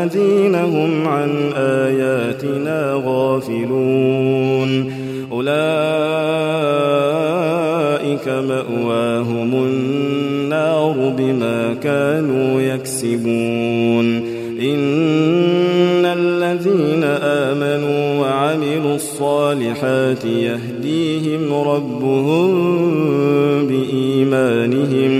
والذين هم عن آياتنا غافلون. أولئك مأواهم النار بما كانوا يكسبون. إن الذين آمنوا وعملوا الصالحات يهديهم ربهم بإيمانهم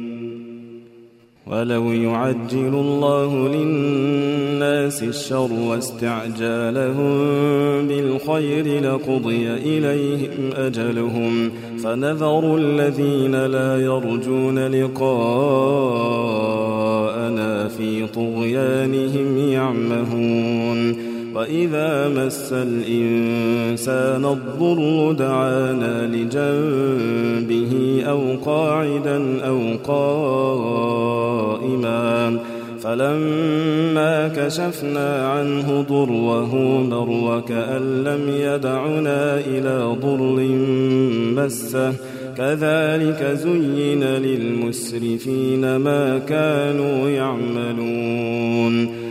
ولو يعجل الله للناس الشر واستعجالهم بالخير لقضي إليهم أجلهم فنذر الذين لا يرجون لقاءنا في طغيانهم يعمهون وإذا مس الإنسان الضر دعانا لجنبه أو قاعدا أو قائما فلما كشفنا عنه ضره مر وكأن لم يدعنا إلى ضر مسه. كذلك زين للمسرفين ما كانوا يعملون.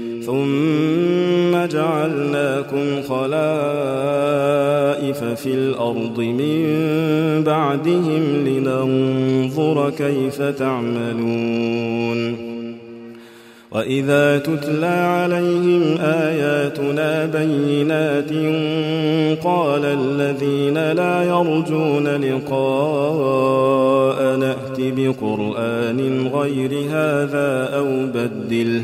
ثم جعلناكم خلائف في الأرض من بعدهم لننظر كيف تعملون. وإذا تتلى عليهم آياتنا بينات قال الذين لا يرجون لقاء نات بقرآن غير هذا أو بدله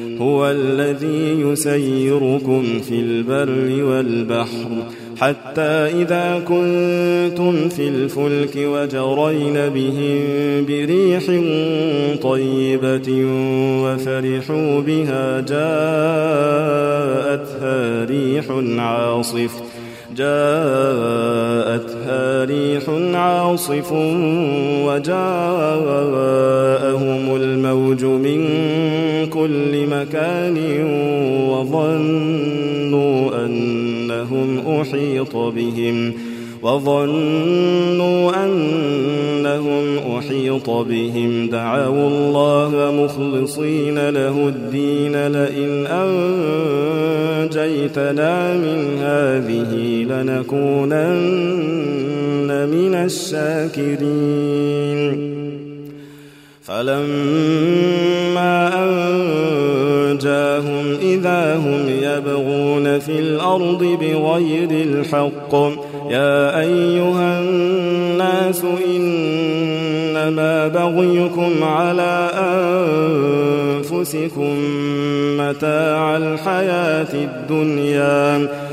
هو الذي يسيركم في البر والبحر حتى إذا كنتم في الفلك وجرين بهم بريح طيبة وفرحوا بها جاءتها ريح عاصف جاءتها ريح عاصف وجاءهم الموج من كل مكان وظنوا أنهم أحيط بهم وظنوا أنهم أحيط بهم. دعوا الله مخلصين له الدين لئن أنجيتنا من هذه لنكونن من الشاكرين. فلما أنجاهم يبغون في الأرض بغير الحق. يا أيها الناس إنما بغيكم على أنفسكم متاع الحياة الدنيا.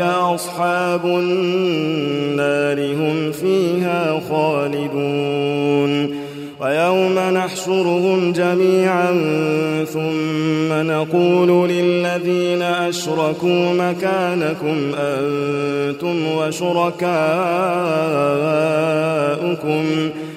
أصحاب النار هم فيها خالدون. ويوم نحشرهم جميعا ثم نقول للذين أشركوا مكانكم أنتم وشركاؤكم.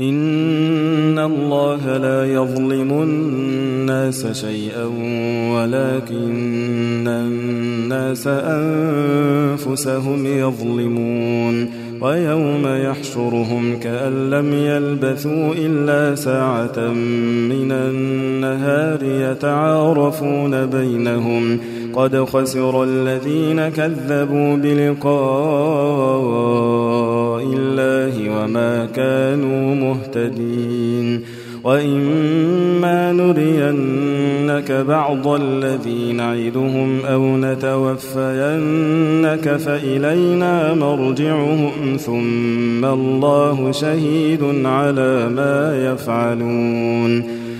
إن الله لا يظلم الناس شيئا ولكن الناس أنفسهم يظلمون ويوم يحشرهم كأن لم يلبثوا إلا ساعة من النهار يتعارفون بينهم قد خسر الذين كذبوا بلقاء الله وما كانوا مهتدين وإما نرينك بعض الذي نعدهم أو نتوفينك فإلينا مرجعهم ثم الله شهيد على ما يفعلون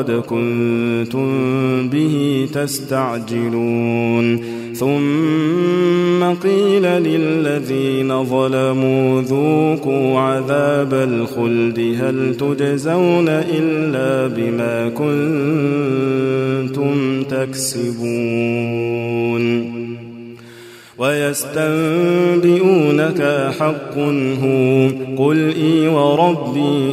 وقد كنتم به تستعجلون. ثم قيل للذين ظلموا ذوقوا عذاب الخلد هل تجزون إلا بما كنتم تكسبون؟ ويستنبئونك حق هو قل إي وربي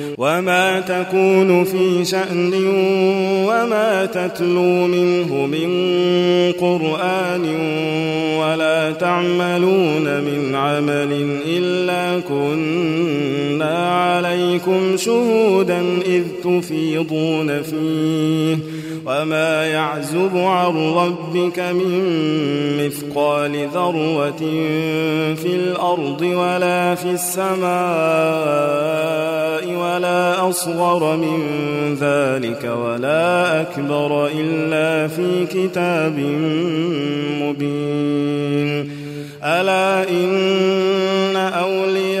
وما تكون في شأن وما تتلو منه من قرآن ولا تعملون من عمل إلا كنا عليكم شهودا إذ تفيضون فيه وما يعزب عن ربك من مثقال ذرة في الأرض ولا في السماء ولا أصغر من ذلك ولا أكبر إلا في كتاب مبين ألا إن أولياء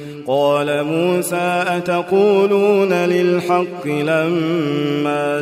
قال موسى أتقولون للحق لما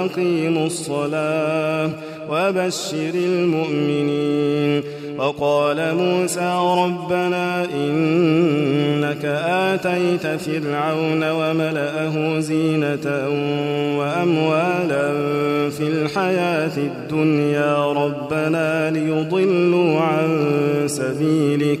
وأقيموا الصلاة وبشر المؤمنين. وقال موسى ربنا إنك آتيت فرعون وملأه زينة وأموالا في الحياة الدنيا. ربنا ليضلوا عن سبيلك.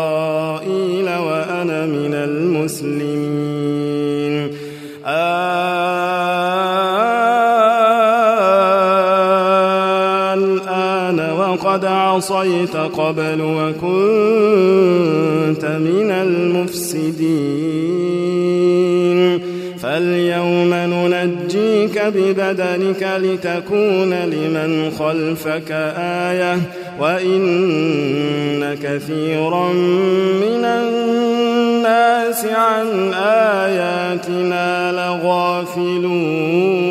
المسلمين. الآن وقد عصيت قبل وكنت من المفسدين. فاليوم ننجيك ببدنك لتكون لمن خلفك آية. وإن كثيرا من الناس عن آياتنا لغافلون.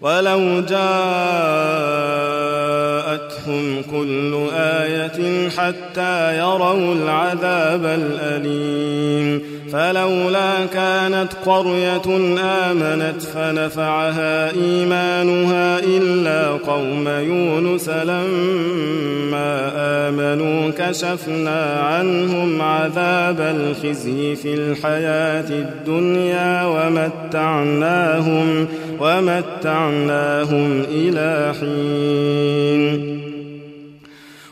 ولو جاءتهم كل آية حتى يروا العذاب الأليم. فلولا كانت قرية آمنت فنفعها إيمانها إلا قوم يونس لما آمنوا كشفنا عنهم عذاب الخزي في الحياة الدنيا ومتعناهم ومتعناهم إلى حين.